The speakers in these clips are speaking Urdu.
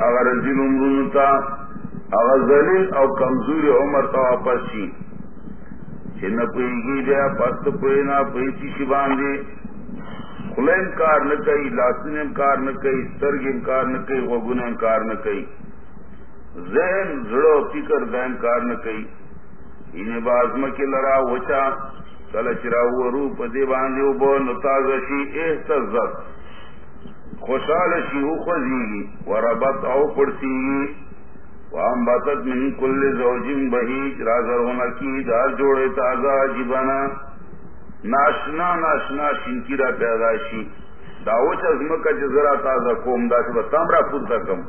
اگر جن عمرتا اگر زلیل او کمزوری عمر تا واپس شی. چھ نہ پوئی گی گیا پست پوئی نہ پوئی چیشی باندھی خلین کار نہ کئی لاسن انکار نہ کئی سرگ انکار نہ کئی غگن انکار نہ کئی ذہن، زڑو، فکر دین کار نہ کئی انہیں بازم کے لڑا وچا کل چرا رو پدے باندھے بو نتاز شی احتزت خوشحال شی ہو خوزی گی وربت او پڑتی گی وام باتت من کل زوجم بہی رازر ہونا کی دار جوڑے تازہ جبانا ناشنا ناشنا شنکیرا پیداشی داوچ ازمک جزرا تازہ کوم دا سے تامرا پورتا کم.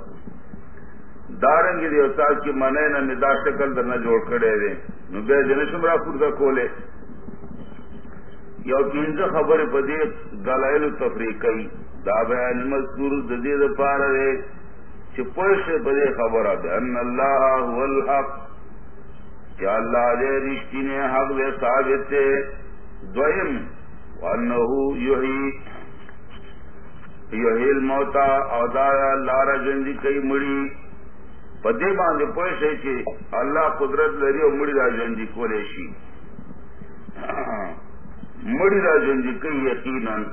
دارنگی دی کی منے نہ ندا شکل در نہ جوڑ کڑے دے. نو بے جنشم را پورتا کولے. یو پینز خبر پدی دلائل تفریقی. دا بیان مذکور ددید پار دے چپوش پدی خبر آدے ان اللہ هو الحق. کیا اللہ دے رشتی نے حق دے ثابت دے دویم وانہو یحی یحی الموتا او دا لارا جندی کئی مڑی پدے باندھے پوش ہے کہ اللہ قدرت لری او مڑی را جندی کولے شی مڑی را جندی کئی یقیناً.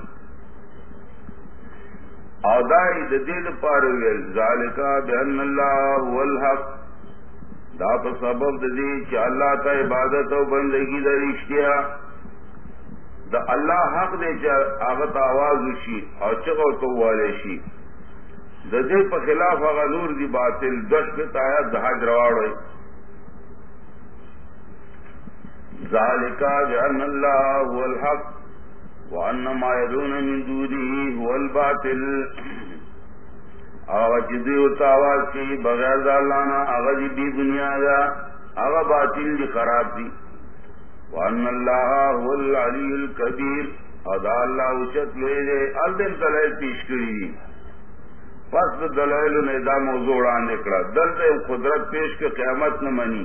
ادائی د دل پار ذالکا بہن اللہ والحق دا پا سبب ددی چی اللہ تا عبادت و بندگی دا رشتیا دا اللہ حق دے چی آغت آواز شی اور تو والے شی دا دے خلاف آغا نور دی باطل دش پہ تایا دہاج روار ہوئی ذالکا بہن اللہ والحق الحق وان ما يدون من دونه هو الباطل. آغا چیزی ہوتا کی، بغیر دالانا آغا جی بی دنیا دا، آغا باطل دی خراب دی. وان اللہ هو العلی الكبیر ادا اللہ اچت لے دے الدن دلائل پیش کری دی. پس دلائل نے دا موضوع آنے کڑا دلتے قدرت پیش کے قیامت نہ منی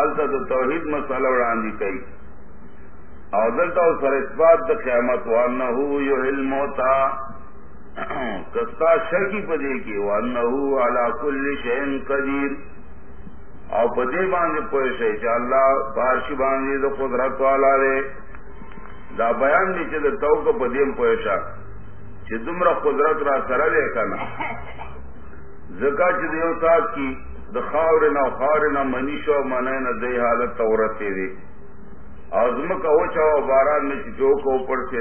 التا توحید مسئلہ اڑان دی کئی. او دلتا سر اثبات د قیامت وانه یحل موتا. کستا شکی پدے کی وانه علی کل شیء قدیر. او پدے باندې پوه شي چې الله بارش باندې د قدرت والا دی دا بیان دي چې د توګه پدې پوه شي چې دومره قدرت را سره دی کنه زکات چې یو سات کی د خاور نه خاور نه منیشو منه نه دی حالت تورته دی آزم کا اوچا و باران میں جو کو اوپر سے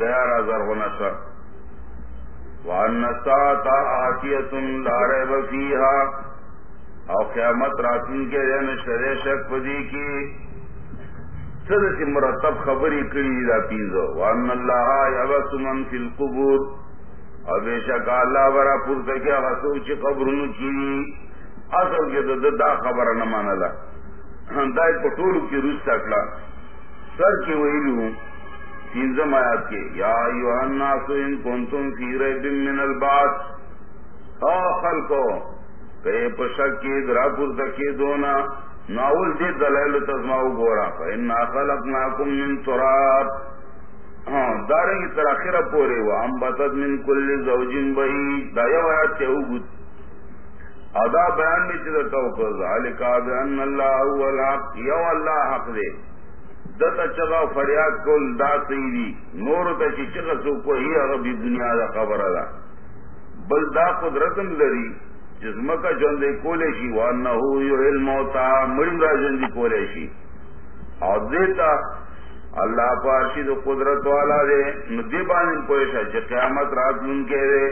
گیا رازر ہونا تھا وانسا تا آتیت لارے وفیہا او قیامت راتن کے دن شرے شک پدی کی۔ صد سی مرتب خبری کری دا پینزو وان اللہ یبس من فی القبور۔ او بے شک اللہ برا پورتا کیا غصو چی قبرنو کی اصل کے دا خبر نمانا دا۔ پٹولو کی روز تکلا۔ سر کے ویلو ہوں تینزم آیات کے، یا الناس ان کنتم فی ریب من البعث۔ او خلقو کئے پشک کی درا پورتا کی دونا۔ ناول دے دلائل تزماؤ گورا، فإنا خلقناکم من تراب۔ ہاں داریں کی تراخیر پورے ہوا ہم بتد من کل زوجن بہی دا یو آیات کے اوگد ادا بیان میں چیزا توقع ذالکا بان اللہ هو الحق، یو اللہ حق دے۔ دتا چگا فریاد کول دا سیدی نور ته چې چغه سو کو هي هغه دنیا دا خبره ده بل دا قدرتم لري چې زمکه ژوندې کولې شي وانه یو الموت مړ را ژوندې کولې شي او دیتا الله پارشي د قدرت والا دی نو دی باندې پوهه چې قیامت راتلونکې ده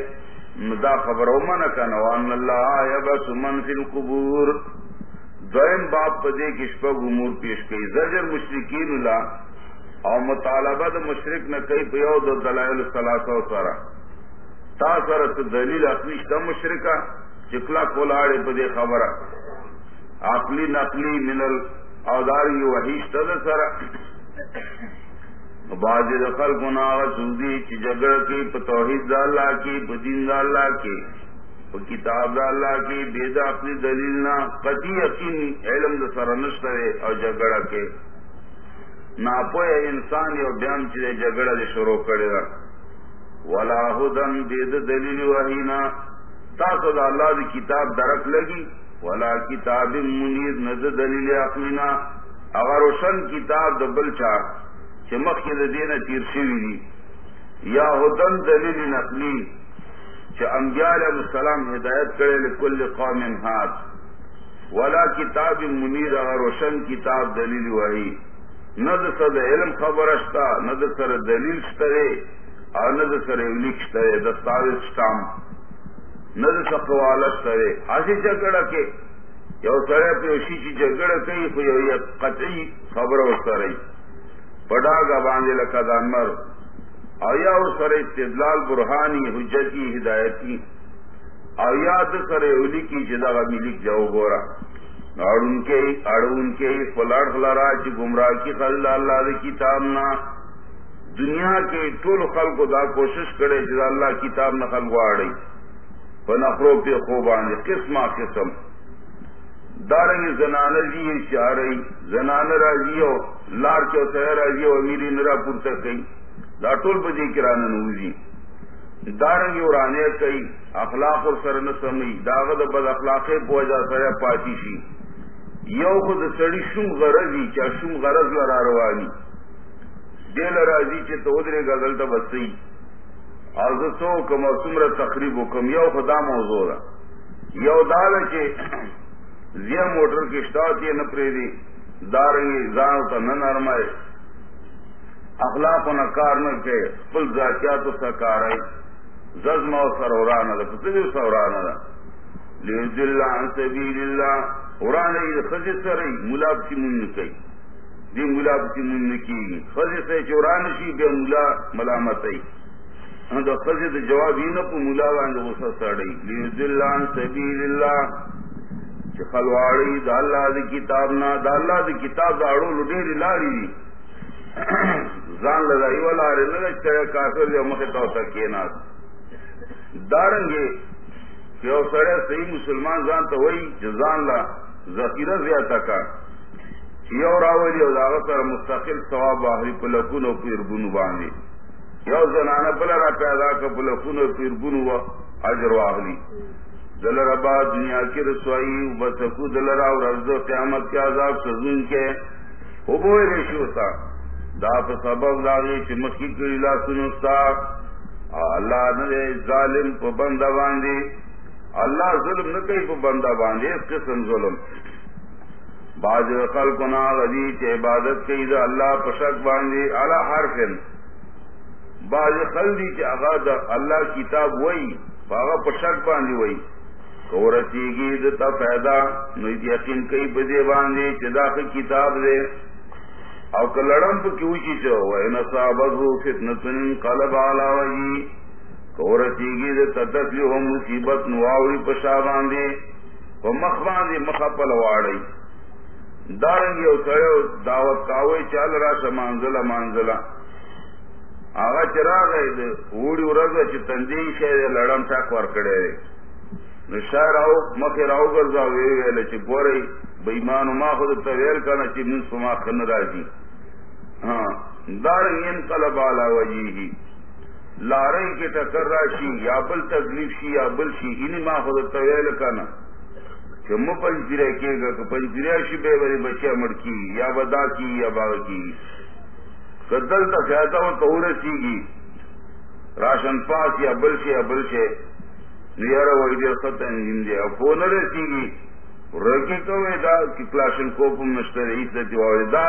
نو دا خبر ومنه کنه وان الله یبس من فی القبور. دویم باپ پدے کشپگ امور پیش کئی. زجر مشرقین اللہ اور مطالبہ د مشرق نہ کئی پیو دو دلائل سلاسو سارا. تا سر دلیل اپنی شتا مشرقہ چکلا کولاڑے پدے خبر عقلی نقلی منل اوزاری وحی شتا سارا. باز دخل گناہ سودی چی جگڑ کی پتوحید دا اللہ کی پدین دا اللہ کی. کتاب اللہ کی بیدا اپنی دلیل نہ، قطعی یقین علم دا سرنش کرے اور جگڑا کے۔ ناپوئے انسان یو بیان چلے جگڑا دے شروع کرے گا ولا ہدن بید دلیل وحینا تاسو دا اللہ دی کتاب درک لگی۔ ولا کتاب منیر نز دلیل اقلینا اگر روشن کتاب د بل چا چمک کے دین تیر شوی دی۔ یا ہدن دلیل نقلی چ انبیاء علیہ السلام ہدایت کرے لکل قوم ہاتھ ولا کتاب منیر اگر روشن کتاب دلیل وہی ند سر علم خبر اشتا ند سر دلیل سترے اور ند سر لکھ سترے دستاویز اسٹام ند سقوال سترے آسی جگڑ کے، یو سرے پہ اسی چی جگڑ کئی خو یو قطعی خبر و سرے پڑا گا باندے لکا دانمر۔ آیا اور سر استدلال برہانی، حجتی، ہدایتی۔ آیا تو سر اولی کی جدا غمی لکھ جاؤ گورا۔ اور ان کے اڑ ان کے فلاڑ فلارا چ گمراہ کی خل اللہ دے کتاب نہ دنیا کے ٹول خل کو دا کوشش کرے جدا اللہ کتاب نہ خل واڑی نخرو پہ خوبان، قسم قسم۔ دارنگ زنان جی چارئی زنان راضی ہو، لار چو سہ راضی امیری نرا پور تک گئی۔ دا ٹول بجے کران نوزی دارنگی ارانے کئی اخلاق اور سرن سمی داغد بد اخلاق پوجا سیا پاتی شی یو خود سڑی شم غرضی چا شم غرض لرا روانی دے دل راضی چ تو ادرے گزل تو بسی اور سو کم سمر تقریب و کم یو خدا موضوع را یو دال کے زیا موٹر کی اسٹاٹ یہ نپرے دی دارنگی زان تو نہ نرمائے اخلاق و نکار نہ کہ پل ذاتیات و سکار ہے۔ ززم و سرورانا دا سورانا دا اللہ عن سبیل اللہ خزی ملاب کی من کئی دی ملاب کی من کی۔ خزی سے چوران شی، بے ملا ملامت ای ہاں، دا خزی دا جواب ہی نپو ملا باندے غصہ سڑئی لیز اللہ عن سبیل اللہ دا کتاب نه دا الله دی کتاب دا اړو لډېری ځان لږی ولاره نه چې کافر یو مخه تا ته کېناس دارنګي یو سره صحیح مسلمان ځان ته وای جزان لا ذخیره زیاته کا۔ یو راوړي او داغه سره مستقل ثواب آخری واهري په لکونو پیرګونو باندې یو زنانه بل را پیدا کا ک په لکونو پیرګونو وا اجر واهلي دلر ابا دنیا کی رسوائی بسکو دلر اور رفظ قیامت کے عذاب سزون کے۔ ہوبو ریشو تا دا په سبب داغی چې مخی کری لا سنستا اللہ نے ظالم په بنده باندې. اللہ ظلم نه کوي په بنده باندې اس قسم ظلم. باز خلق نا غدی چې عبادت کوي دا اللہ په شک باندې اعلی حرفن باز خلدی چې هغه د الله کتاب وای هغه په شک باندې وای کورسیگی دتا پیدا. نو یقین کئی بدے باندھے چدا کتاب دے او کلڑم تو کیوں چی چو وہ نصابت ہو فتنتن قلب آلا وجی کورسیگی دتا تکلی ہو مصیبت نواوی پشا باندھے وہ مخ باندھے مخا پلواڑی دارنگی او سڑے دعوت کاوے چال را مانزلہ مانزلہ آغا چرا گئے اوڑی ورزا چی تنزیل شہر لڑم talk ورکڑے نشار O مخی Rao گرزا we will چی گوری بیمانو ما خود تویل کنا چی من سما خن راجی دارنگ انقلب علا وجیہی. لارئی کے ٹکر راشی یا بل تکلیف شی یا بل شی انی ما خود تویل کنا کہ مو پنجرے کے گا کہ پنجرے شی بے بری بچے مڑ کی، یا بدا کی، یا باغ کی. قدل تا فیاتا و تورسی گی. راشن پاس یا بل شی، یا بل شی. نیارا وای دې خط انجین دی او په نه رسیږي ورکی دا کی کلاشن کو په مشتری عزت وای دا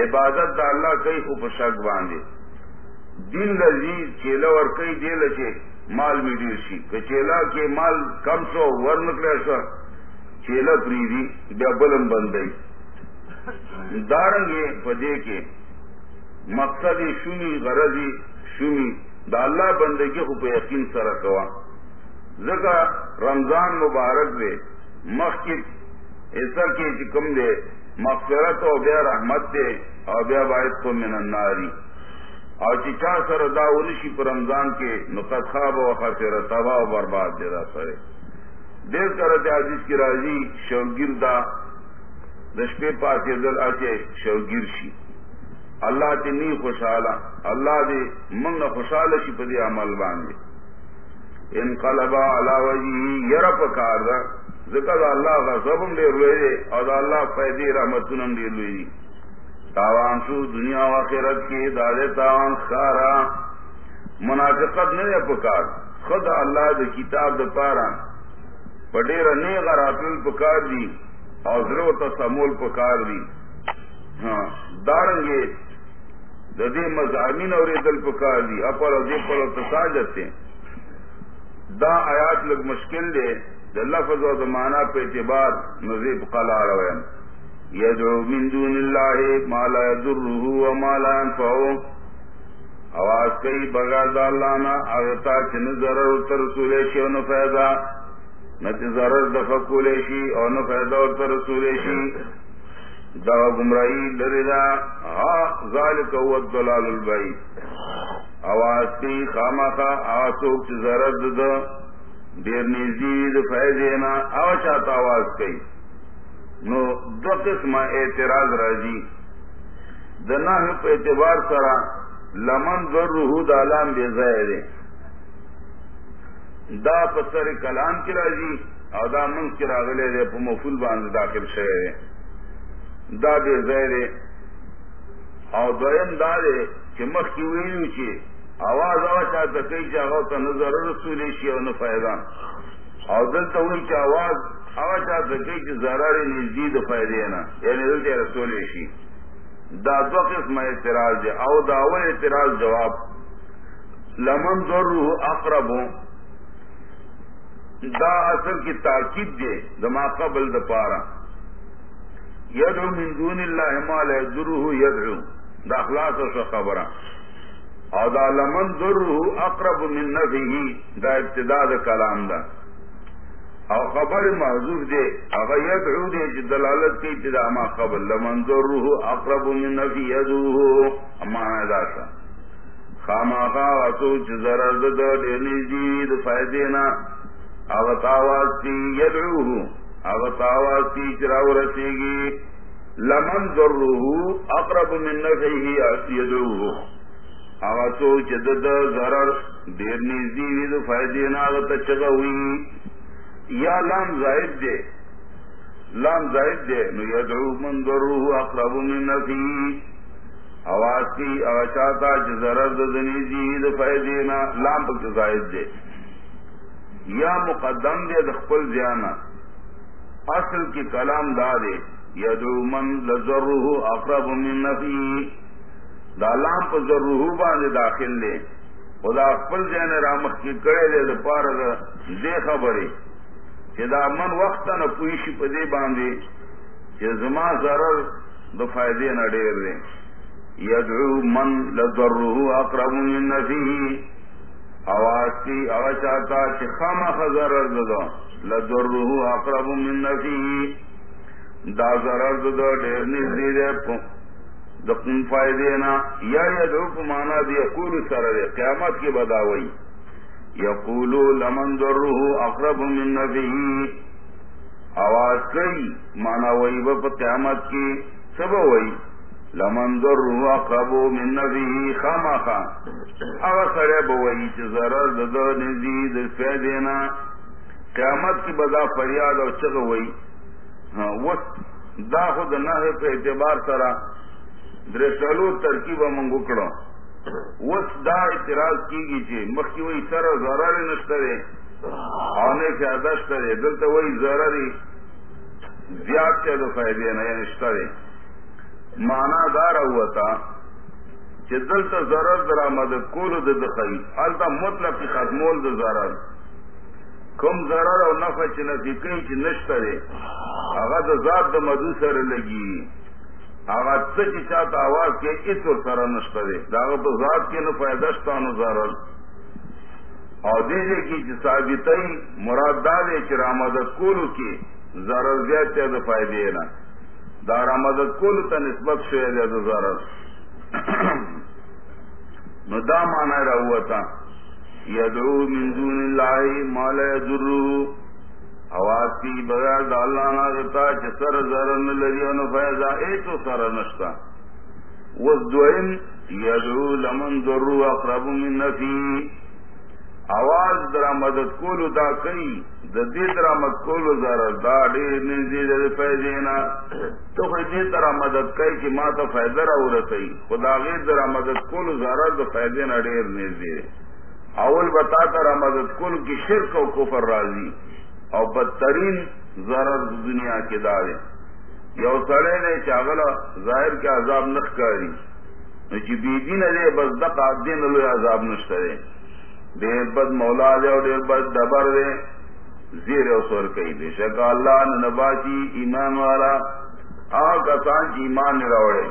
عبادت دا الله کوي خو په شک باندې دین لذي چیلا ور کوي دی لچه مال می ډیر چیلا کې مال کم شو ور نکړې شو چیلا پریدي بیا بلم بندای دارنګ په دې کې مقصد شومی غرضی شومی دا الله بندگی خو په یقین سره کوا۔ زکا رمضان مبارک دے مخ کی ایسا کی چکم دے۔ مغفرت او بیا رحمت دے او بیا باعث کو من الناری اور چچا سر دا انشی پر رمضان کے نقد خواب و خاطر تباہ و برباد دے دا سرے. دیر کرتے عزیز کی راضی شوگیر دا دشپے پاس دل آچے شوگیر شی. اللہ تی نی خوشحالا، اللہ دے منگ خوشحال شی پدی عمل باندے. انقلبا علا وجهه ير پکار دا ذکر الله غضبم ډیر لوی دی او دا الله پیدې رحمتونم ډیر لوی دی تاوان شو، دنیا و آخرت کی دادے تاوان خارا منافقت نہیں پکار۔ خود اللہ د کتاب د پارا۔ پډیر نه غراتل پکار دی او زرو ته سمول پکار دی۔ ہاں، ها دارنګې د دې مزامین اورېدل پکار دی۔ خپل دې پر تساجت دا آیات لږ مشکل دی د لفظ او د معنا په اعتبار نزيب قلا روان يدعو من دون الله ما لا يضره وما لا ينفعه. آواز کئی بغیر دا اللہ نا آغتا چن ضرر تر رسولے شی او نت ضرر دفع کولے شی او نو دا گمرائی لری دا. ہا ذالک هو الضلال البعید. آواز کی خامخا آسوک چ ضرر د دیر نزدید فیضینا او چاہتا آواز کئی۔ نو دو قسم اعتراض راجی دنا په اعتبار سره لمن ذره دالام بے ظاہر دا پسر کلام کی راضی او دا من کی راغلے دے په مفعول باندې داخل شوی دا بے ظاہر او دویم دا دے چې مخ کی ویلو چې آواز آوا چاہتا کئی چاہو تا نظر رسولی شی او نفائدہ او دلتا ہوئی چا آواز آوا چاہتا کئی چا ضرار نزدی دا فائدے نا. یعنی دلتا رسولی شی. دا قسم اعتراض دے. او دا اول اعتراض جواب. لمن ضر روح اقرب. دا اصل کی تاکید دے. دما قبل دا پارا. یدعو من دون اللہ ما لا یدروہ یدعو. دا اخلاص و خبرہ. او دا لمن ضرورہ اقرب من نفعه، دا ابتدا د کلام دا او خبر محضوف دے اگر یدعو دے چې دلالت کی ابتدا ما قبل. لمن ضرره اقرب من نفی یدوه اما ادا شا خاماقا واسو چې ضرر د ډېر نږدې د فائدې نه. هغه تاواز کی یدعوه. هغه تاواز کی چې راورسیږي. لمن ضرره اقرب من نفعه یدعوه. هغه څو ضرر ډېر نږدې د فائدې نه هغه ته چغوي یا لام زائد دے، لام زائد دے، نو یدعو من ضروه اقرب من نفی۔ آواز کی اوچاتا چه ضرر دنی جید فائدینا لام پک زائد دے۔ یا مقدم دے دخپل زیانا اصل کی کلام دا دے، یدعو من لضروه اقرب من نفی۔ دا لام پا ضروه باندے داخل دے. خدا خپل زیانا رامخ کی کڑے دے دا پار دے خبری چې دا من وخت نه پوي شي په دې باندې زما ضرر د فائدې نه ډېر دی یدعو من لضره اقرب من نفسه اواز کی او چاہتا چې خامخ ضرر ده لضره اقرب من نفسه دا ضرر ده ډېر نږدې ده د کوم فائدې نه یا یدعو په معنا دی، یقول سره قیامت کې بداوي یقولو لمن ضره اقرب من نبی. آواز کئی مانا وئی وہ قیامت کی سب وئی. لمن ضره اقرب من نبی، خاما خان اگر سڑے بوئی چ ضرر دد نزید فیدینا. قیامت کی بدا فریاد اور چگ وئی. ہاں، وس دا خود نہ په اعتبار سره درسلو ترکیب منگو کړو وس دا اعتراض کی کیږي چې مخکې وای سره ضرر نشته دی. او نه فائدہ شته دی. دلته وای ضرر زیات څه د فائدې نه یعنی نشته دی. معنا دا راوتا چې دلته ضرر درآمد کول د دخی البته مطلق ختمول د ضرر کوم ضرر او نفع چې نه کوي چې نشته دی، هغه د ذات د مدو سره لګي آواز سے چاہتا آواز کے اس اور سارا نشتہ دے۔ دعوت و کے نو فائدہ نظارل اور دیجے کی ثابت مرادہ دے چرا مدد کول کی زارل دیا تو فائدے نا دارا مدد کول تا نسبت سے زارل۔ ندا مانا رہا ہوا تھا یدعو من دون اللہ ما آواز کی بغیر د الله نه زر نه نو فیضا ایتو سر نشتا. و دویم یدعو لمن ضرو اقرب من نفی. آواز درا مدد کولو دا کئی، دا دی درا مدد کولو ذرا دا دیر نزدی دا فیدے نا. تو خود دی درا مدد کئی کہ ما تا فیدہ را ورسی خدا غیر درا مدد کولو ذرا دا فیدے نا دیر نزدی اول بتا ترا مدد کولو کی شرک و کفر رازی. او بدترین ضرر دنیا کے دارے یو سڑے نے چاغلا ظاہر کے عذاب نخ کاری چی بی دین دے بس دقا دین لوی عذاب نشترے دیر بد مولا دے اور دیر بد دبر دے زیر اوسور کئی دے شکا اللہ نباچی ایمان والا. آ کسان چی ایمان نراوڑے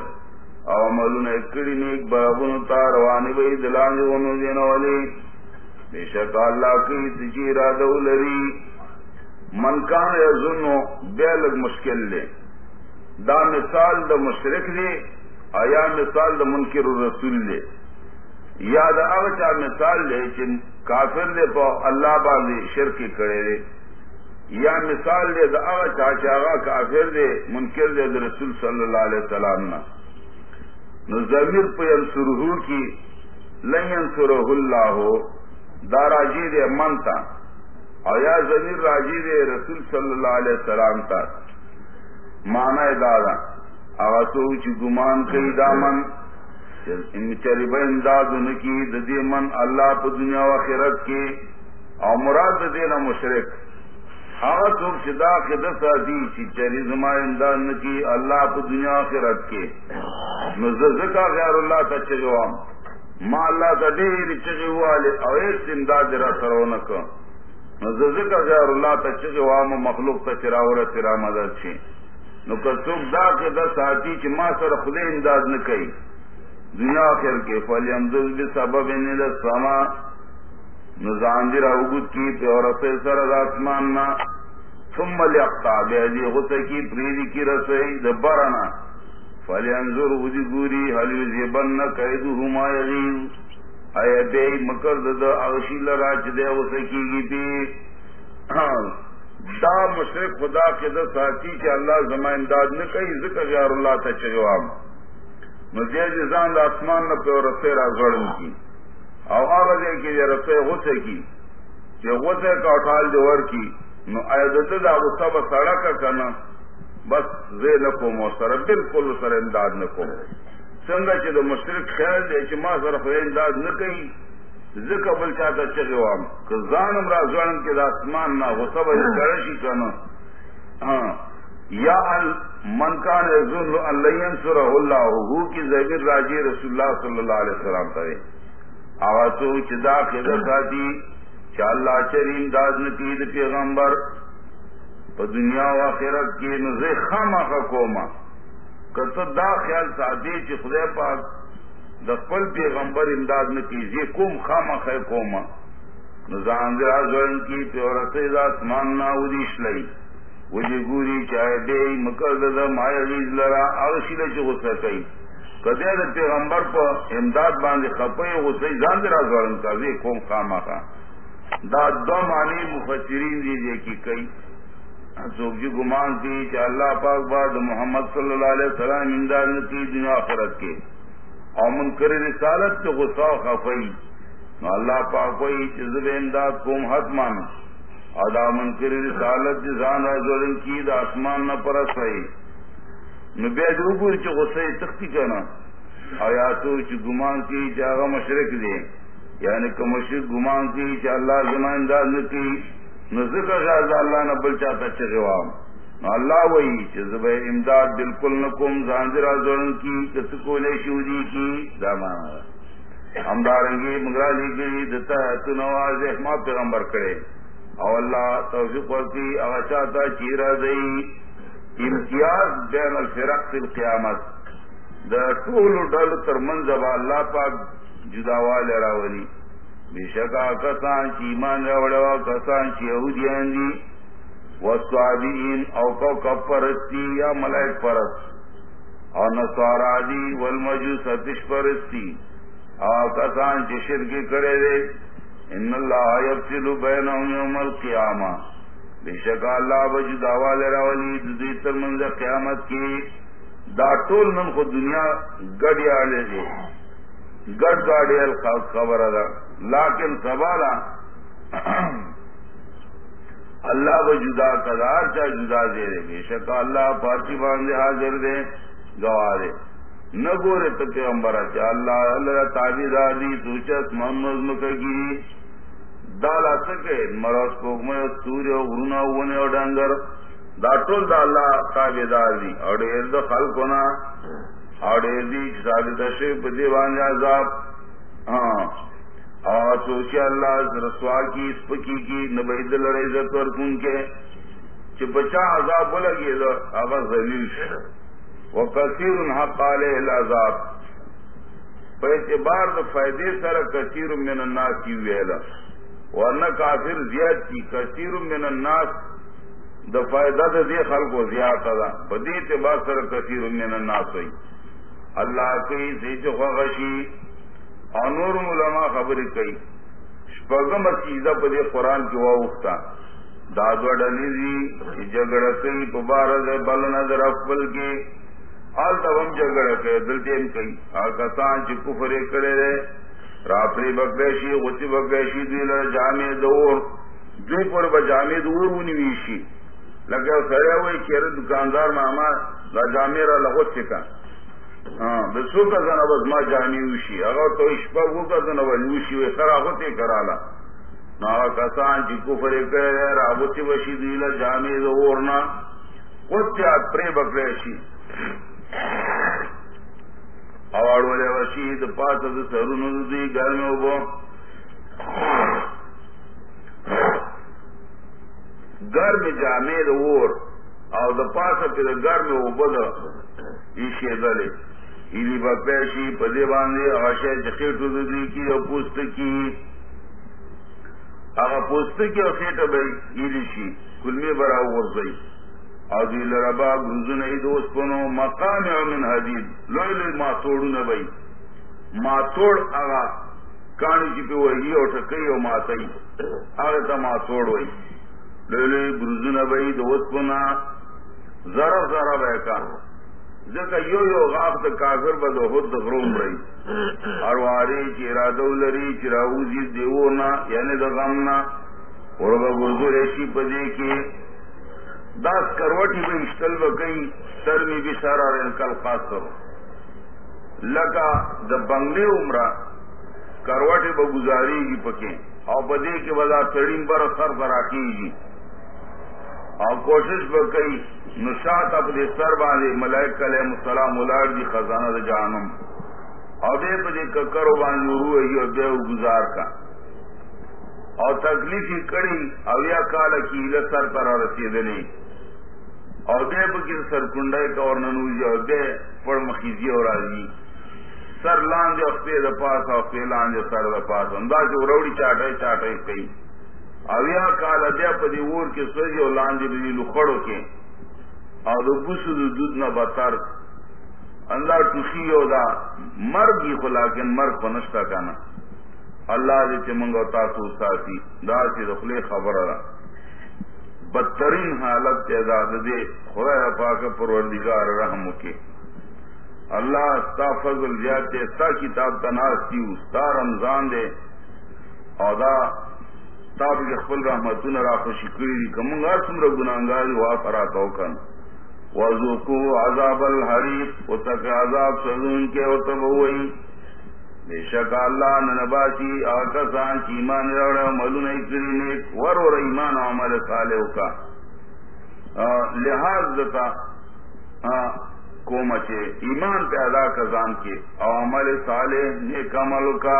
او عملون اکڑی نیک بابن تا روانی بئی دلان جو انو والی بے شکا اللہ کی تجی رادو لری من کان یظنو بے لگ مشکل لے۔ دا مثال دا مشرک لے آیا مثال دا منکر الرسول لے۔ یا دا اغچا مثال لے چن کافر لے پا اللہ باندے شرکی کرے دے۔ یا مثال لے دا اغچا چاگا کافر دے، منکر دے دا رسول صلی اللہ علیہ وسلم نا۔ نو ضمیر پا کی، لن ینصرہ اللہ ہو دا راجی دے من تا ضمیر راجی دے رسول صلی اللہ علیہ وسلم تا. مانا دادا آغا چی گمان کئی دامن چلی چریب امداد ان کی ددی من اللہ پا دنیا و خیرت کی او مراد دینا مشرک. آغا سوک چدا خدس آدی چی چری زما امداد ان کی اللہ پا دنیا و خیرت کے. کی نزدکا غیر اللہ تا چگوام ما اللہ تا دیر چگوالی او ایس امداد را سرونکا نزدکا غیر اللہ تا چگوام مخلوق تا چراورا چرا مدد چی نو کڅوک دا کې د ساتي چې ما سره خدای امداد نه کوي. دنیا اخر کې فلی امدل به سبب نه د سما نو ځان دې راوګت کی په اورته سره د اسمان نا ثم ليقطع به غته کی پریدي کی رسې د بارنا فلی انظر ودي ګوري، هل یذبن کیدو ما یغین ایا دې مکر د اوشیل راج دې وسه کیږي دا مشرق خدا کے دا ساتھی کہ اللہ زما امداد نہ کئی ذکر غیر اللہ تا چگوام مجھے جزان دا آسمان نہ پہ رسے را زڑن کی۔ او آغازے کی یہ رسے غصے کی۔ کہ غصے کا اٹھال جو ور کی۔ نو ایدت دا غصہ با سڑکا کنا۔ بس زے نکو موسر بالکل سر امداد نکو۔ سنگا چی دا مشرق خیال دے چی ما سر خیر امداد نہ کئی ذکر بل چاہتا چگے وام. کہ زانم را زوان کے داسمان نہ ہو سب کرشی کنا. ہاں یا من کان یظن ان لن ينصر الله هو، کی زمین راجی رسول اللہ صلی اللہ علیہ وسلم کرے آوازو چدا خدا ساتھی چا اللہ چرین داد نتید پیغمبر. پا دنیا و آخرت کی نزے خاما کوما. کہ دا خیال ساتھی چی خدا پاک دفل پیغمبر امداد میں کیجیے کم خام خے کوما نظاندرا زورن کی پیورت آسمان نا ادیش لئی وجی گوری چاہے دے مکر دا مایا غیز لرا اغشی لچ غصہ کئی کدے دا پیغمبر پا امداد باندے خپے غصہ زاندرا زورن کا زی کم خام خا دا دو معنی مفسرین دیجیے کی کئی سوک جی گمان کی کہ اللہ پاک بعد محمد صلی اللہ علیہ وسلم امداد کی دنیا آخرت کے۔ اور منکر رسالت کے غصہ خفئی اللہ پاک کوئی چزب امداد کوم حت مان ادا منکر رسالت جی جزان رازورن کی دا آسمان نہ پرس رہی نبی ادروبر چ غصہ تختی کرنا آیاتو چ گمان کی جاغا مشرق دے۔ یعنی کہ مشرق گمان کی چ اللہ زمان امداد نہ اللہ نہ بل چاہتا چگوام اللہ وہی جذب امداد بالکل نکم زانجرا زورن کی کس کو لے شودی کی دامان ہم دارنگی مگرالی گری دتا ہے تو نواز احما پیغمبر کرے. او اللہ توفیق ورکی او چاہتا چیرا دئی امتیاز بین الفرق فی القیامت. دا طول ڈل تر منزبا اللہ پاک جداوال راولی بے شکا کسان چی ایمان راوڑا، کسان چی یہودیان دی وسوادین او کو کب پرستی یا ملائک پرست اور نسوارا دی والمجو ستش پرستی، او کسان چشر کی کرے دے، ان اللہ یفصل بینہم یوم القیامہ۔ بے شکا اللہ بجو دعوال راولی دوی تر منز قیامت کی، دا ټول نن خو دنیا گڑی آلے دے۔ گڑ گاڑی خبر دا لیکن سبالا اللہ و جدا کدار چا جدا دے رے بے شک اللہ پارٹی باندھے حاضر دے گوا دے۔ نہ گورے تو پیغمبر چا اللہ اللہ تابی دار دی سوچت محمد مکگی دالا سکے مرس کو میں سوریہ غرونا ہونے اور ڈنگر۔ دا ټول دا الله تابعدار دي او ډېر د خلکونه او ډېر دي چې عذاب. ہاں. ها او سوچ الله رسوا کی سپکی کی نبید لړ عزت ورکون کې چې بچا عذاب ولګي دا هغه ذلیل شي وکثیر حق علیه العذاب. په اعتبار د فائدې سره کثیر من الناس کی ویلا ورنه کافر زیات کی، کثیر من الناس د فائدہ د دې خلکو زیاته ده په دې اعتبار سره کثیر من الناس وي الله کوي چې خوغشي انور علماء خبرې کوي شپږم چیزه په دې قران کې واوښتا دا دوړلې دي چې جګړه کوي بل نظر خپل کې آل دوم جګړه کوي دلته هم کوي هغه کسان چې کفر یې کړي راپری بغیشي غوتی بغیشي دی له جامې دور. دوی پر بجامې دور ونی ویشي لگے سرے ہوئی چہرے دکاندار ماما، دا جامع را لگو چکا. ہاں کا زنا بس ما جامی اوشی اگر تو اشپا وہ کا زنا بس اوشی سرا ہوتے کرالا۔ نا کسان جی کو فرے کرے رابطی وشی دیلا جامی دو ورنا۔ پرے بکرے شی۔ اوار والے وشی دا پاس دا سرون دی گرمی ہوبو گرم جامع اور، او د پاسه په گرم او بد ایشي دلې ایلی با پېشي په دې باندې هغه چې خېټو د او پوست کې هغه پوست کې او خېټه به ایلی شي کلمه برا ورځي او لربا غوزونه ای دوست پونو مقام من حدید۔ لوی لوی ما توړونه وي ما توړ هغه کانی چې په وਹੀ او ټکې او ماتای هغه ته ما توړ وي لوی بروزونه به د وسپنا زره زره به کا۔ ځکه یو یو غاف د کافر به د هود د غروم رہی ارواری چې اراده ولري چې راوځي دیونه یعنی د غمنا. ورغه ګرځو رشي په دې کې داس کروټي به اشتل وکي ترمی به سارا رنکل خاص کرو. لکه د بنگلې عمره کروټي به گزاريږي پکې او په دې کې ودا تړین بر سر براکیږي او کوشش بکئی نشات اپنے سر باندھے، ملائک علیہ السلام الاڑ دی خزانہ د جانم او دے پدے ککرو باندې ورو ہے او دے گزار کا۔ او تکلیف ہی کڑی او یا کال کی سر پر اور رسیدلی او دے پکې سر کونډای کا اور ننوځي او دے پړ مخیزی اور راځي سر لاندې خپل د پاس او خپل لاندې سر د پاس انداز وروړي چاټای چاټای کوي اویا کال بیا په دې ور کې سوي او لاندې به لوخړو کې او د بوسو بتر الله ټوخي او دا مرګي خو لکن مرګ په نشتا کنه الله دې چې موږ تاسو ساتي دا چې د خپل خبره بدترین حالت ته دا دې خدای پاک پروردگار رحم وکي الله ستا فضل زیات ته ستا کتاب تناسي ستا رمضان دې او دا تاب کے خپل رحمتون را خوشی کری دی کمونگ سمر گناہگاری وا فرا توکن وذوقو عذاب الحریق و تک عذاب سزون کے او تب ہوئی بے شک اللہ ننباسی آکسان چی ایمان روڑا ملون اکری نیک، ور ور ایمان عمل صالح کا لحاظ دتا کومچے ایمان پیدا کزان کے عمل صالح، نیک عمل کا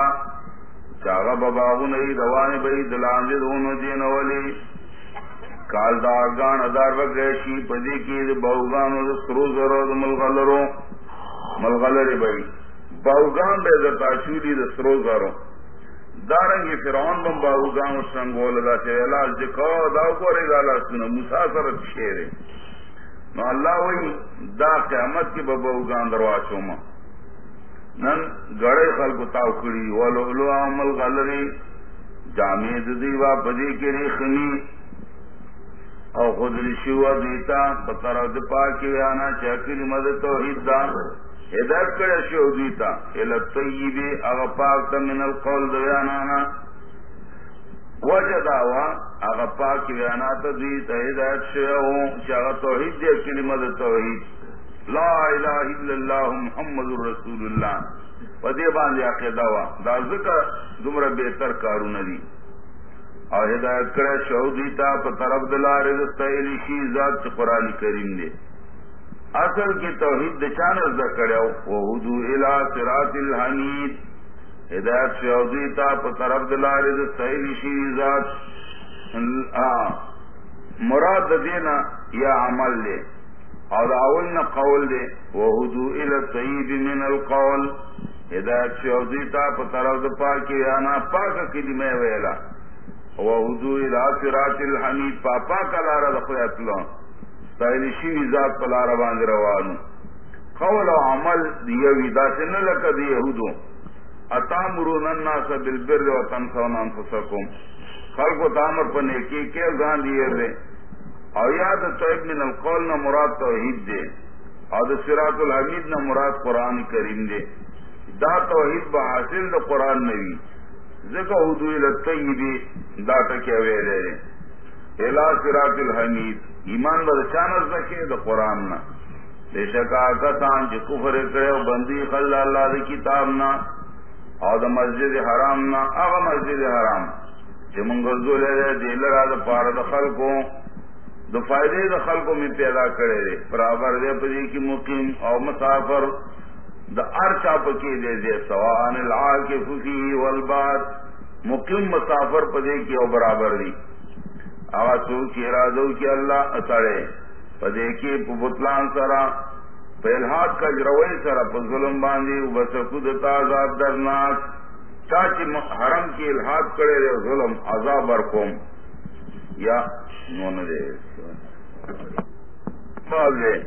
چاغا بباغو نئی روان بئی دلانجے دونوں دین والی کال داغان ادار بگیشی پدی کی باوگان سرو زرو ملغلرو. ملغلر بئی. باوگان بے دتا چولی د سرو زرو. دارنگی فرعون بم باوگان سنگول دا چه علاج دکو دا گوری دا لسنو مسافر شیرے. نو اللہ وی دا قیامت کی بباوگان درواچو ما. نن گڑے خل کو تاو کڑی ولو عمل غلری. جامع دیوا پدی کے ریخنی او خود رشیو دیتا بطر د پاکی ویانا چاکلی مدد توحید دا. ہدایت کرے شو دیتا. الى الطیب اغا پاک تا من القول دویانانا وجہ داوا اگر پاک ویانا بیانات دی تہدایت شیعو چاہا توحید دے کلمہ توحید. لا الہ الا اللہ محمد رسول اللہ. پدے باندې عقیدہ وا دا ذکر دومره بهتر کارونه دي او ہدایت کرے شو دیتا طرف دلار رستایلی ذات قرآن کریم دے. اصل کی توحید د چان زده کړو او هدو الی صراط الحمید. ہدایت شو دیتا طرف دلار رستایلی شی ذات. مراد دینا یا عمل دے. اور اول نہ قول دے، وہ ہدو الی الطیب من القول۔ ہدایت شو دیتا په طرف د پاکی انا پاک کلمه ویلا۔ وحضو الى صراط الحمید پاپا کا کلارا دخل اطلاع ستایلشی وزاد پلارا باند روانو۔ قول و عمل دیوی، دا سن لکا دی یهودو اتامرون الناس بالبر و تنسون انفسکم۔ خلقو تامر پا نیکی کے زان دیئے دے او یاد طیب من القول نا مراد توحید دے او دا صراط الحمید نا مراد قرآن کریم دے دا توحید با حاصل دا قرآن نوی ذکا حدو الطیبی داتا کیا ویلے الا صراط الحمید. ایمان بد چانس رکھے دا قرآن نا بے شک آکا تان چی کفر کرے بندی خل اللہ دا کتاب نا او دا مسجد حرام نا اغا مسجد حرام. چی منگزو لے دے دیل را دا پار دا خلقوں دا فائدے دا خلقوں میں پیدا کرے دے، برابر دے پدی کی مقیم او مسافر دا ارچا پکی دے دے، سوان العاکف فی والباد مقیم مسافر پدے کی او برابر دی۔ آسو کی ارادو کی اللہ اثڑے پدے کی بطلان سرا پہلہات کا جروئی سرا، پا ظلم باندی بسکو دتا عذاب درناک، چاچی حرم کی الحاد کرے دے، ظلم عذاب برکوم یا نون دے۔ بال دے۔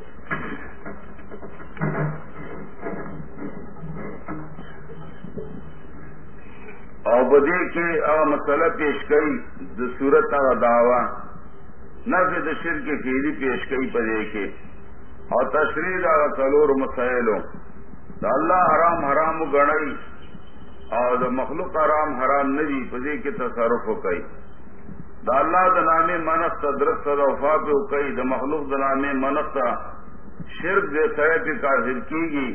اور کے اور مسئلہ پیش کئی جو صورت اور نہ سے دشر کے پھیری پیش کئی پدے کے اور تشریح اور تلور مسائلوں۔ اللہ حرام حرام گڑئی اور مخلوق حرام حرام نجی پدے کے تصرف ہو کئی۔ دا اللہ دنام منف درست وفا پہ کئی دا مخلوق دنام منف شرک دے سڑے پہ کافر کی گی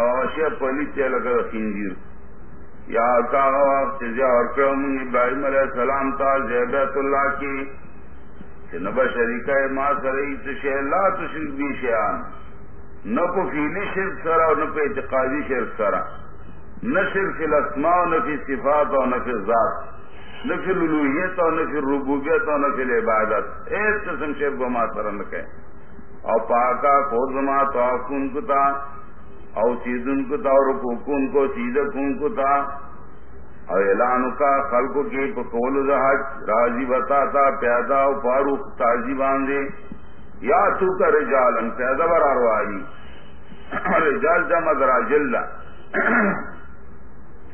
اور اشیاء پلی تے لگا خنزیر یا ابراہیم علیہ السلام تا زیبت اللہ کی نبا شریکہ ما سرئی تو اللہ تو شرک بھی شیان۔ نہ کو فیلی شرک سرا اور نہ کو اعتقادی شرک سرا۔ نہ صرف الاسماء، نہ فی صفات اور نہ فی ذات۔ نہ فی الوحیت اور نہ فی ربوبیت اور نہ فی عبادت، ایک قسم شرک کو ما سرا نہ کہ اور پاکا خود ما تو کن کو تھا او سیدن کو تھا اور کن کو سید کن کو تھا اور اعلان کا خلق کے پکول حج راضی بتا تھا پیدا و فاروق تازی باندھے۔ یا تو کا رجال پیدا برار والی رجال جمع درا جلد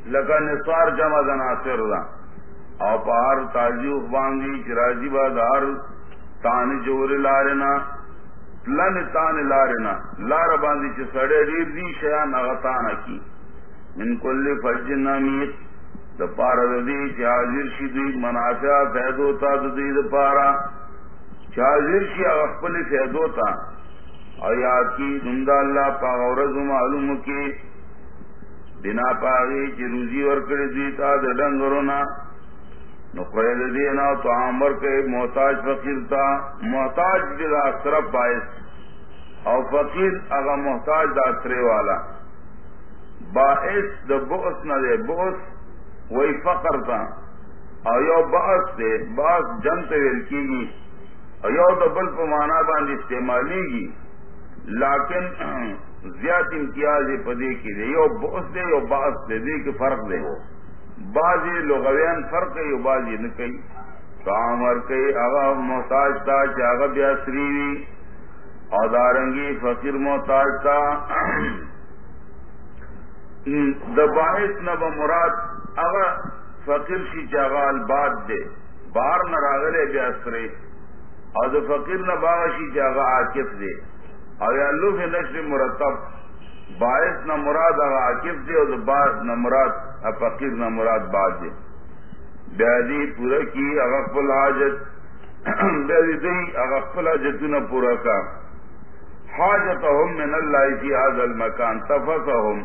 لگا نثار جمع دناصر دا۔ او پار تاجی باندھی چراجی بازار، تان جور لارنا، لن تان لارنا، لار باندھی چ سڑے ڈیر دی شیان اغتانا کی۔ من کل فج نمیت د پارا دی چې حاضر شي دوی منافع فیدو تا د د پارا۔ چې حاضر شي خپل فیدو تا۔ او کی دند الله پا اورز معلوم کی۔ بنا پاغي چې روزي ورکړي دوی تا د ډنګرونا دینا تو عمر کے محتاج فقیر تا محتاج دل اثر باعث. او فقیر اغا محتاج دا والا باعث د بؤس نہ دے بؤس وہی فقر تھا او یو باس دے باس جنت ویل کی گی او یو د بل په معنا باندې استعمالیږي. لیکن زیات امتیاز پدې کې دی. یو بوس دی، یو باس دی، دې کې فرق دی. بعضی لغویان فرق یو بعضی نه کوي کام ور کوي محتاج تا چې هغه بیا سری وي او دارنګي فقیر محتاج تا۔ د باعث نه به مراد هغه فقیر شي چې هغه الباد دی بار نه راغلی بیا سری او د فقیر نه باغ شي چې هغه عاکف دی او یا نشر مرتب۔ باعث نہ مراد هغه عاکف دی او باعث نہ مراد فقیر نہ مراد باد دی بیادی پورا کی اغفل حاجت۔ بیادی دی اغفل حاجتنا پورا کا۔ حاجت حاجتهم من اللہ فی هذا المکان تفسهم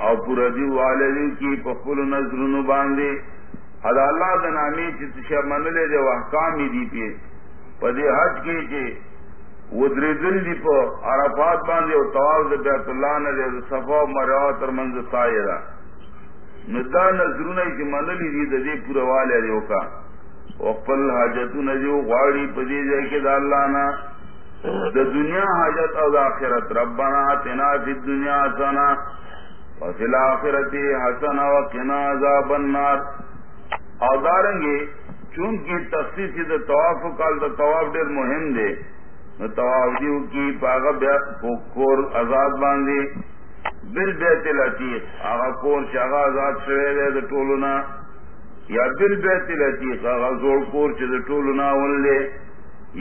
او پورا دی والدی کی پخپل نظرونو باندے۔ حد اللہ دا نامی چی تشا منلے دے، وحکامی دی پی۔ پا دی حج کی چی ودری دل دی پا عرفات باندے و تواف دا بیت اللہ نا دے صفا و مرعا تر منز سائی دا. ندا نظرون چی منلی دی دا دی پورا والے دیو کا وقفل حاجتو نجیو غاڑی پا دی جائے کہ دا اللہ نا. دا دنیا حاجت او دا آخرت. ربنا تنا فی الدنیا حسنا وفی الاخرت حسنا وقنا عذاب النار. او دارنگے چونکہ تخصیص دا طواف کال دا طواف دیر مهم دے. نو کی پاگا کور آزاد باندے بل بیت لطیق آغا کور چاگا آزاد شوے دے دا ٹولونا یا بل بیت لطیق آغا زور کور چا دا ٹولونا ولے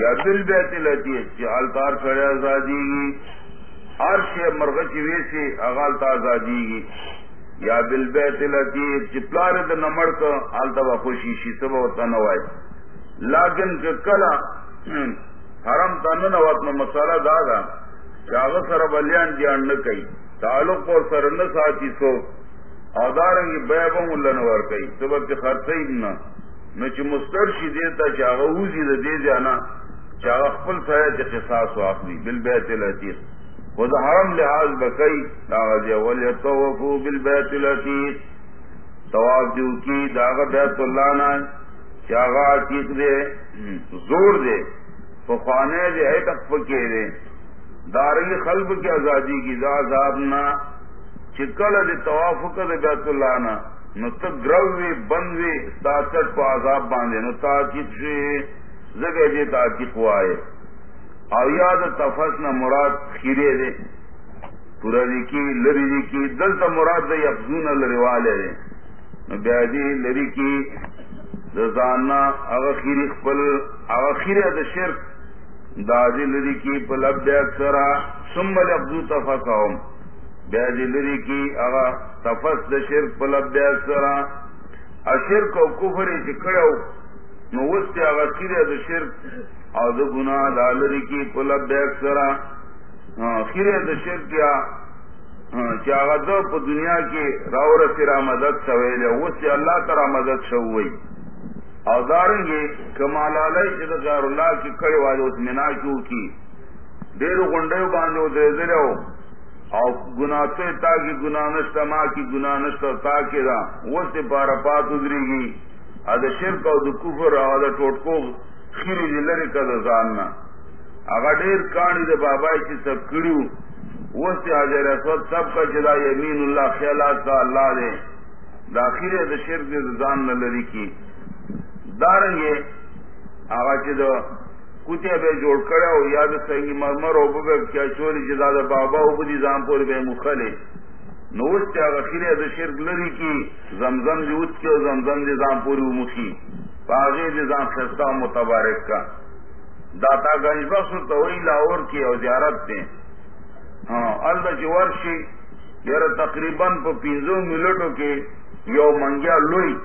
یا بل بیت لطیق چا التار سڑے آزادی گی. ہر شے مرغچ ویسی اغال تا آزادی گی. یا بل بیت لطیق چا پلار دا نمڑ کا آلتا با خوشی شی سبا و تنوائی لیکن کلا حرم تنن وقت میں مسئلہ دادا چاغ سر بلیان جان نکئی تعلق اور سر نہ ساتھی سو ادارنگی بیبم اللہ نور کئی سبب کے خرچہ نہ میں چ مسترشی دیتا چاغ اوزی دے جانا چاغ خپل سایہ چ قصاص واخلی بالبیت العتیق خود حرم لحاظ بکئی داغ دی ول یتوفو بالبیت العتیق طواف دیو کی داغ بیت اللہ نا چاغ عتیق دے، زور دے۔ فخانے دے ہے تک پکے دے۔ داری خلب کی آزادی کی دا عذاب نہ چکل دے توافق دے بیت اللہ نا۔ نو تو گرو وی بند وی تاچت پا عذاب باندھے نو تاکیت شے زگے دے تاکیت وائے۔ او یاد تفس نہ مراد خیرے دے۔ پورا لکی لری لکی دل تا مراد دے یفزون لری والے دے۔ نو بیادی لری کی رضانا اغا خیری خپل اغا خیرے دے شرک۔ دادی لری کی پلب دے اکثرا سم لفظو تفسهم بیادی لری کی اغا تفس د شرک پلب دے اکثرا. اشرک او کفر چکڑو نو وسط اغا خیرے د شرک. او د گناہ دا لری کی پلب دے اکثرا. ہاں، خیرے د شرک کیا؟ چې هغه د په دنیا کې راور سره مدد شوی دی اوس الله تعالی مدد شوی او دارنګي کمال علی چې د غیر الله کې کړي واجب اوس مینا کیو کی۔ ډېر غونډه باندې درځلو او ګناه ته تا کی ګناه نشته ما کی ګناه نشته تا کی دا۔ اوس بار پات ودرېږي ا د شرک او د کفر او د ټوټکو خیری دې لري کده ځان نه هغه ډېر کاڼي د بابای چې سب کړیو اوس حاضر اسود سب کا جدا یمین الله خیالات کا الله دې داخله د شرک د ځان نه لري کی دارنګي هغه چې د کوته به جوړ کړو یا د سنگي مرمر او په کیا چوری چې دا بابا او په ځان پور به مخاله نو چې هغه خیره د شرک لري کی، زمزم یوت کې او زمزم د ځان پورې مخي باغې د ځان خستا متبارک کا۔ داتا گنج بخش ته وی لاور کې او زیارت دي ها ہاں، الله چې ورشي ډیر تقریباً په 15 منټو کې یو منګیا لوی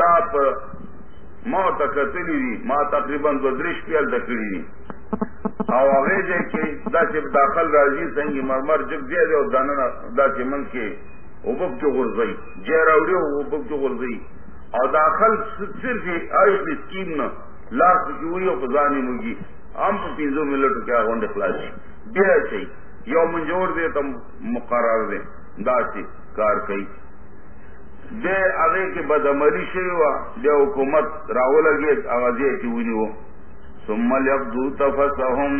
دا په ما ته کتلی دي ما تقریباً دو درش پیال دکړي دي او هغه دې کې دا چې داخل راځي څنګه مرمر جګ دی او دانه دا چې من کې وبب کې غورځي جراوړي وبب کې غورځي او داخل صرف ایت سکیم نه لاس کې وي او ځاني موږي هم په پیزو ملټو کې هغه خلاصي بیا شي یو منجور دې ته مقرر دي دا چې کار کوي دے هغه کې بدعملی شوی و د حکومت راولګي هغه دې چې ونیو ثم يبدو تفسهم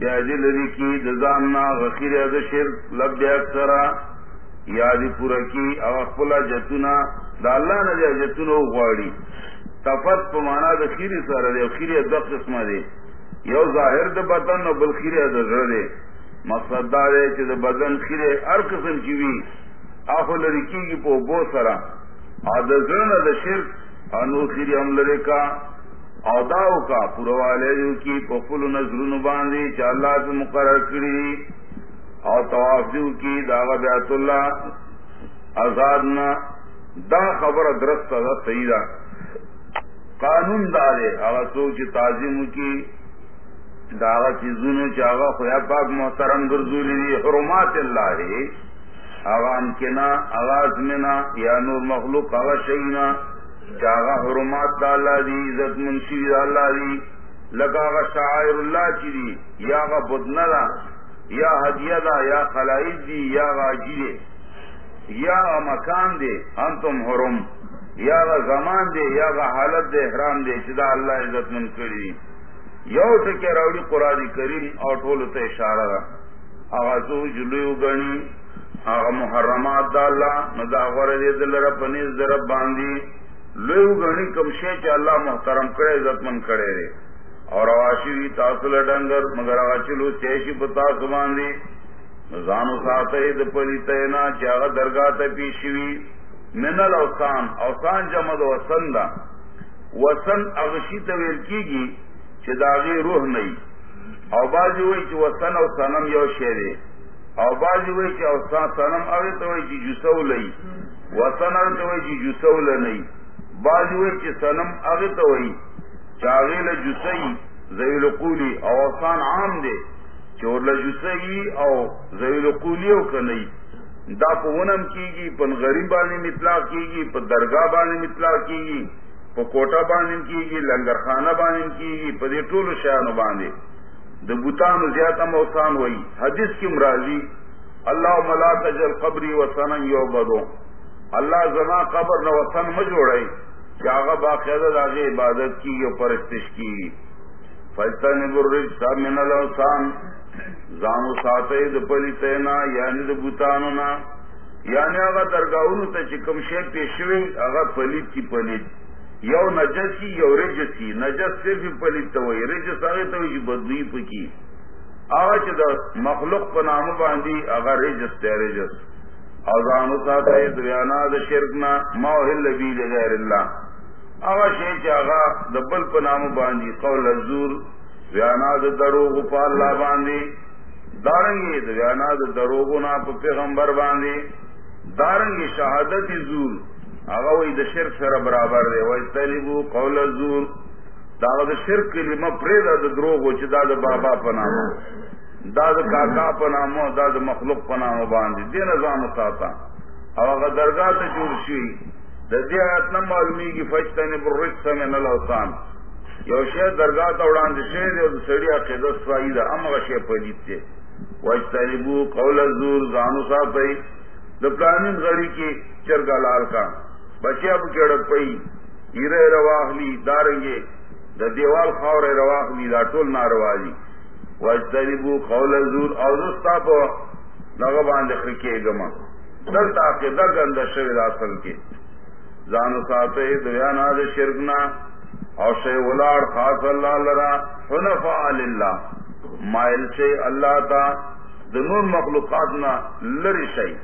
بیا دې لري کې د ځان نه لب دې اکثرا یا دې پورا کې او خپل جتونه د الله نه دې جتونه غواړي تفس په معنا د خیره سره د خیره د قسمه یو ظاهر د بدن او بل خیره د زړه مقصد دا دی چې بدن خیره هر قسم کی وی۔ اخو لري کیږي په بو سره او د شرک انو خيري کا. او کا پرواله کی په خپل نظرونو باندې چې الله دې مقرر کړی او طواف دیو کی داغه بیت الله آزاد نه دا خبر درست دا صحیح دا قانون دا دے اگر تعظیم کی. داغا چیزونو چاگا خویا پاک محترم گرزولی حرمات اللہ ہے. آغا امکنا آغا ازمنا یا نور مخلوق آغا شئینا چاگا حرمات دا اللہ دی، عزت منشی دا اللہ دی. لگا آغا شعائر اللہ چی دی، یا آغا بدنا دا، یا حدیہ دا، یا خلائد دی، یا آغا جی دے. یا آغا مکان دے، انتم حرم. یا آغا زمان دے، یا آغا حالت دے، احرام دے چدا اللہ عزت من کری دی یو ٹکے راوڑی قرآن کریم اور ٹول تے اشارہ را آغازو جلویو گنی آغا محرمات دا اللہ ندا دے دل رب پنیز در رب باندی، لویو گنی کم شے چا اللہ محترم کرے، عزت من کرے رے۔ اور آواشی تاصل ڈنگر، مگر آغا چلو چیشی پتا سباندی نزانو ساتے دا پلی تینا چاگا درگاہ تا پیشوی من الاوسان اوسان جمد وسن دا۔ وسن اغشی تویل کی گی داغی روح نہیں او بازی ہوئی چی وسن او سنم یو شیرے او بازی ہوئی چی او سنم اوی تو ہوئی چی جسو لئی وسن اوی تو ہوئی چی جسو لئی بازی ہوئی چی سنم اوی تو ہوئی چاغیل جسئی زویل قولی او اوسان عام دے چور لجسئی او زویل قولیو کنئی دا پا ونم کی گی پن غریب بانی مطلاق کی گی پا درگاہ بانی مطلاق کی گی پا کوٹا باندھن کی گی لنگر خانہ باندھن کی گی پدے ٹول شہر باندھے د بوتان زیادہ موسان ہوئی حدیث کی مرازی اللہ ملا تجل قبری وسن یو بدو اللہ زنا قبر نہ وسن میں جوڑے کیا باقاعدہ آگے عبادت کی یا پرستش کی فلتا نبرج سب من الوسان زانو ساتے د پلی تینا یعنی د بوتانو یعنی اگر درگاہوں تے چکم شے پیشوی اگر پلیت کی پلیت یو نجسی یو رجسی نجس صرف پلیت ہوئی، رجس آگے تو بدوئی پکی. آگا چی دا مخلوق پا نامو باندی اگا رجس تے رجس. اوزانو ساتا ہے دویانا دا شرکنا موحل لبی لغیر اللہ. آگا شے چی آگا دا بل پا نامو باندی، قول الزور دویانا دا دروغ پا اللہ باندی. دارنگی دویانا دا دروغنا پا پیغمبر باندی. دارنگی شہادت زور. آگا وہی دا شرک سر برابر دے وہی تلیبو قول الزور. دا دا شرک کلمہ پریدا دا دروغو چی دا دا بابا پنامو دا دا کاکا پنامو دا دا مخلوق پنامو باندی دی نظام ساتا او اگا درگاہ تا جور شوی دا دی آیت نم معلومی کی فجتنی بررس من الاوسان یو شیر درگاہ تا اڑان دی شیر یو دا سڑی عقیدت سوائی دا ام اگا شیر پجیت تے وجتنبو قول الزور زانو ساتا دا پلانین غری کی چرگا لال کا بچے اب پئی، ہیرے رواخلی دارنگے، دا دیوال خاور رواخلی دا ٹول ناروالی وجتنبو قول الزور، او دستا پا نغا باند خرکے گما۔ در تاکہ در گند شوید اصل کے۔ زانو ساتے، دویانا دا شرکنا۔ او شے ولار خاص اللہ لرا، حنفاء للہ۔ مائل سے اللہ تا دا نور مخلوقاتنا لری شئی۔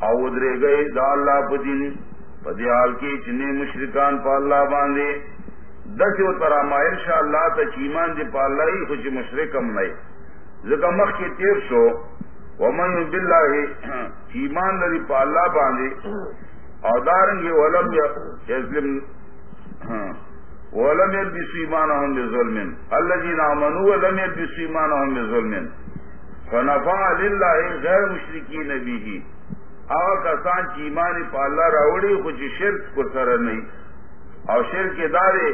او ادرے گئے، دا اللہ پا دین۔ پا دیال کی چنے مشرکان پا اللہ باندے، دس و ترا شاء اللہ تا چیمان دی پا اللہ ہی خوچ مشرکم نئے۔ زکا مخ کی تیر شو، ومن باللہ چیمان لری پا اللہ باندے او دارنگی ولم یسلم ولم يلبسوا ایمانهم بظلم الذين امنوا ولم يلبسوا ایمانهم بظلم فنفع لله غیر مشرکین به۔ هغه کسان چې ایمان په الله راوړي خو چې شرک کو سره نه او شرک دارې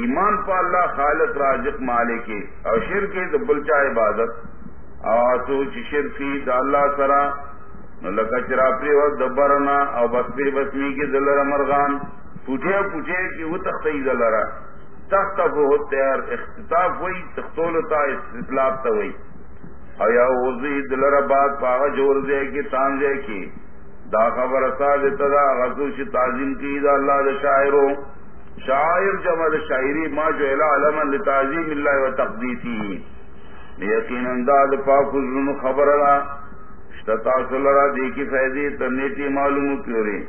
ایمان په خالق، رازق، مالک او شرک د بلچا عبادت. او تو چې شرک د الله سره نو لکه چرا پری و دبرنا، او بسبیر بسمی کی دلر مرغان. پوچھے پوچھے کہ وہ تختی دلرا تخت وہ تیار اختتاف ہوئی، تختول تا اطلاف تا ہوئی. ایا وزی دلر بات پاغا جور دے کی، تان دے کی۔ دا خبر اسا دیتا دا غزو چی تعظیم کی دا اللہ دا شاعرو۔ شاعر جمع دا شاعری، ما جو الہ علما لتعظیم اللہ و تقدیسی یقین انداد پاک حضرون خبر اللہ شتا سلرا دیکھی فیدی ترنیتی معلوم کیوں رہی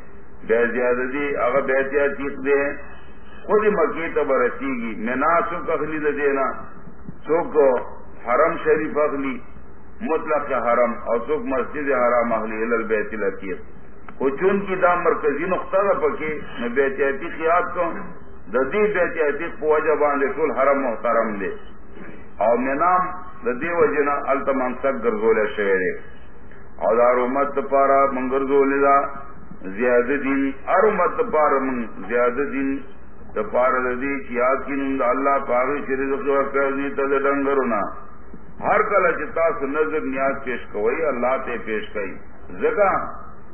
بے زیادہ دی اگر بیتیا تیق دے۔ خود مکی تب رسی گی۔ میں نہ سوک اخلی دے دینا۔ سوک حرم شریف اخلی۔ مطلق حرم اور سوک مسجد حرام اخلی الل بیت العتیق چون کی دا مرکزی نقطہ دا پکے میں بے احتیاطی خیال کو ددی بیت بے احتیاطی پوجا باندھے کل حرم محترم دے۔ اور میں نام ددی وجنا التمام سک گرزولے شہرے اور دار امت پارا منگرزول دا زیادہ دین ار امت پارا من زیادہ دین دا پارا ددی یاد کی نم دا اللہ پاگی چری دخل تد ڈنگرنا ہر کل چتا سے نظر نیاز پیش کوئی، اللہ تے پیش کئی۔ زکا،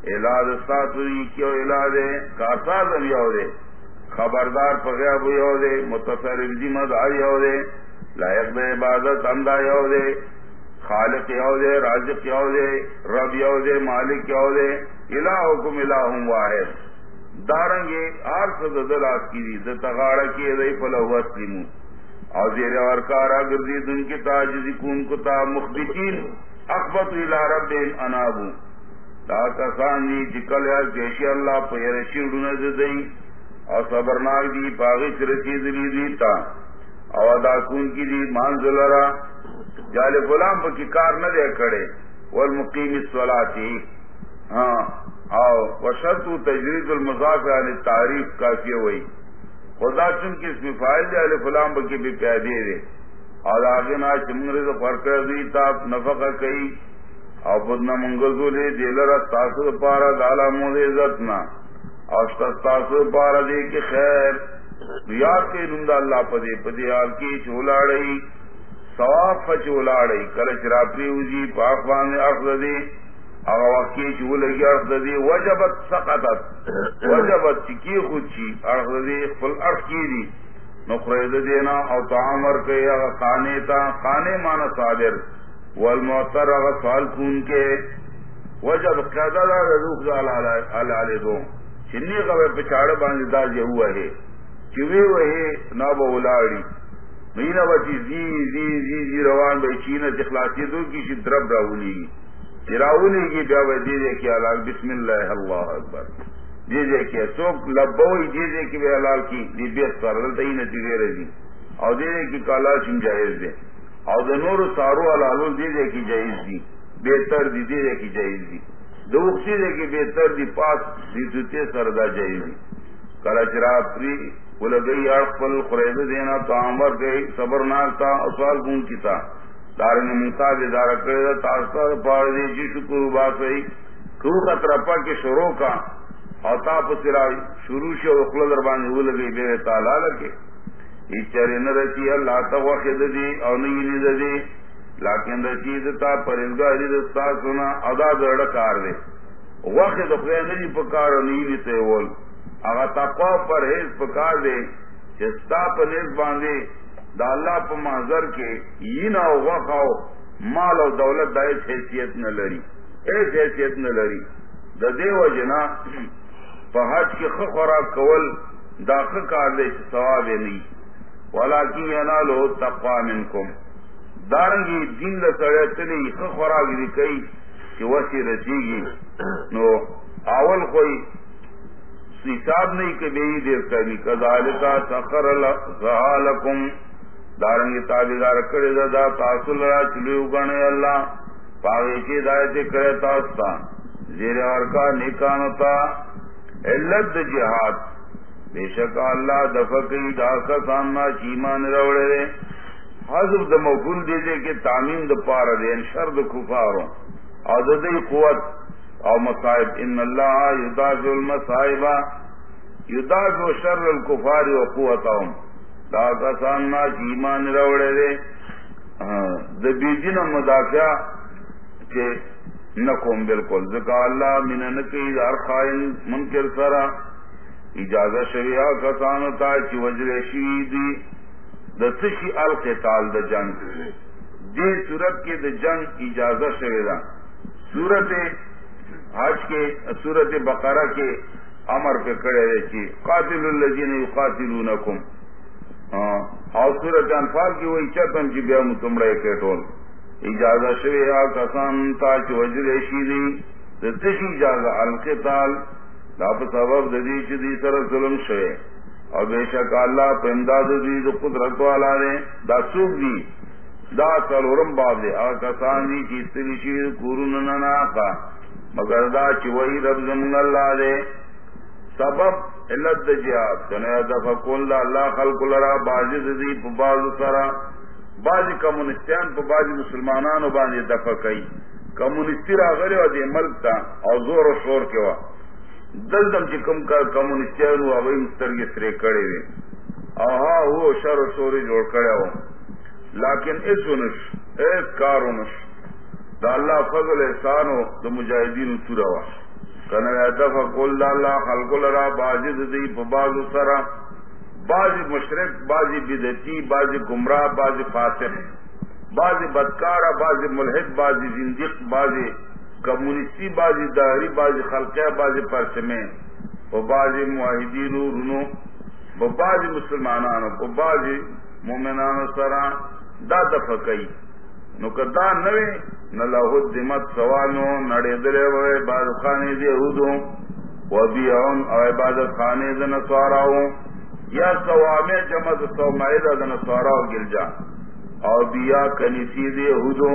علاج استاد کیوں علاج ہے، کاساز یو دے۔ خبردار پگیا بھی ہو دے متصر ذمہ داری ہو دے۔ لائق میں عبادت اندہ یو دے۔ خالق یو دے، رازق یو دے۔ رب یو دے، مالک یو دے۔ الہ حکم الہ واحد۔ دارنگے آر سد دلاس کی دی دتغاڑ کی دئی فلا وسلم اور زیر اور کارا گردی دن کی تاجزی کون کتا مخبتین، اخبت رب انابو. دا کسان دی چکل یا جیشی اللہ پیر شیڑون دئی اور صبرناک دی پاغش رسید لی دیتا او ادا کون کی دی مانزل را، جال غلام پا کی کار نہ دے کڑے والمقیم الصلاتی. ہاں او وشرط تجرید المضاف عن تعریف کافی ہوئی. خدا چن کی اس میں فائل دے، علی غلام پا بھی پیادے دے اور آگے نا چمگرے تو فرق دیتا نفقہ کئی۔ او بدنا منگزولے دیلر تاسو پارا دالا مود عزت نا۔ تاسو پارا دے کے خیر۔ یاد کے نندا اللہ پدے پدے حال کی چولاڑی ثواب چولاڑی کل چراپری اوزی، پاک باندھے اخذ دے۔ اگر واقعی چو لگی ارخ دے وجبت سقطت. وجبت چکی خود چی؟ ارخ دے ارخ کی دی. نخرید دینا او تعامر کے اگر خانے تا خانے مانا صادر. والمعتر اگر سوال کون کے؟ وجب قیدہ دا روح دا علی دو. چنی قبر پچاڑ باندې دا جے ہوا ہے. چوی وہی نا بولاڑی مینا بچی زی زی زی زی روان بھائی چین اخلاصی دو کی شی درب راولی گی چراولی گی بیا بھائی دے دے کی حلال بسم اللہ اللہ اکبر۔ دے دے کی سوک لبوئی دے دے کی بے حلال کی۔ دی بیت سر دلتا نتیجے رہی اور دے دے کی کالا چن جائز دے۔ اور د نور سارو حلالو دے دے کی جائز دی۔ بہتر دی دے دے کی جائز دی۔ دوسری دے کی بہتر دی پاس دی دوتے سردا جائز دی۔ کلچرا پری بول گئی آڑ پل قریب دینا تو امر گئی، صبر ناک تھا سوال گون کی تھا دار نے منتا دے دار کرے تاستا پاڑ دی جی شکر بات ہوئی. تو کا ترپا کے شروع کا اور تاپ سرا شروع سے اخلا دربان بول گئی بے تالا لگے چرے نہ رچی اللہ تخ دی اور نہیں دی لیکن رشید تا پرندگاری دستا سنا ادا دڑ کار دے. وقت دخلے نہیں پکار نہیں لیتے وول. اگر تقوا پر حیث پکار دے. چستا پر نیز باندھے دا اللہ پا محضر کے یہ نہ وقاو مال و دولت دا ایس حیثیت نہ لری. ایس حیثیت نہ لری. دا دے و جنا پا حج کی خ خوراک کول دا خ کار دے ثواب نہیں ولیکن ینالو تقوا منکم. دارنگی دین دا لسڑے تلی خوراک دی کئی کہ وسی رسی گی نو، اول کوئی حساب نہیں کہ بے ہی دیر کرنی کزال کا سخر لکم. دارنگی تابدار کرے دا دا تاثل را چلے اگانے اللہ پاگے کی دایت کرے تاستا۔ زیر اور نکانتا علت دا جہاد۔ بے شک اللہ دفقی دا کا سامنا چیمان روڑے دے۔ حضر د مفول دے دے کہ تعمیم د پار دے شر د کفاروں۔ اور قوت۔ اور مصائب، ان اللہ یداف المصائبہ یداف شر الکفار و قوت دا کا سامنا ایمان روڑے دے د بیجن مدافع کے نقوم بالکل۔ زکا اللہ من نکی دار خائن منکر سرا۔ اجازت شریعہ کسان ہوتا ہے کہ وجر شیدی۔ د تشی القتال د جنگ۔ دے صورت کے د جنگ اجازت شویدا صورت حج کے، صورت بقرہ کے امر پہ کڑے رہے چی قاتل الذین یقاتلونکم۔ ہاں اور صورت انفال کی وہی چتم چی بیا متمڑے کے ٹول۔ اجازت شویدا کسان تا چ وجر شیدی د اجازت القتال۔ دا په سبب د دې چې دې ظلم شوه اور بے شک اللہ پہ امداد دی جو قدرت والا دے۔ دا سوک دی۔ دا سلورم باب دے۔ اور کسان دی چیز تری شیر کورن ننا کا مگر دا چې وہی رب زمون اللہ دے۔ سبب علت د جهاد کنه دفع کول الله خلق لرا باجز دی په باز سره بعضی کمونستیان په بعضی مسلمانانو باندې دفع کوي کمونستی راغلی او د ملک ته او زور او شور کې وا. دلدم چې کوم کار کمونستیانو هغه مسترګې سره کړې وي او ها هو شر او شور جوړ کړو لیکن اس ونش اس کارونش دا اللہ فضل احسانو دا مجاہدین سورا وا. کنه دفع اللہ خلق لرا باجز دی بازو سره مشرق بعض بدتی بعض گمراہ بعض فاسق. بعض بدکار بعض ملحد بعض زندق بعض کمیونسٹی بعض دہری بعض خلقہ بعض پرچمے. و بعض معاہدین رنو و بعض مسلمانانو و بعض مومنانو سرا، دا دفع کئی. نو کدا نوی نہ لاہود دمت سوالو نڑے دلے ہوئے بعض خانے دے ہودو و بیعون او عبادت خانے دے نسواراؤں یا سوامے جمع سو معدہ دن سوارا گل جا او بیا کنیسی دے ہدو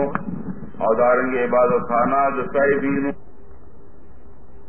اور دارنگ عبادت خانہ دسائی دینوں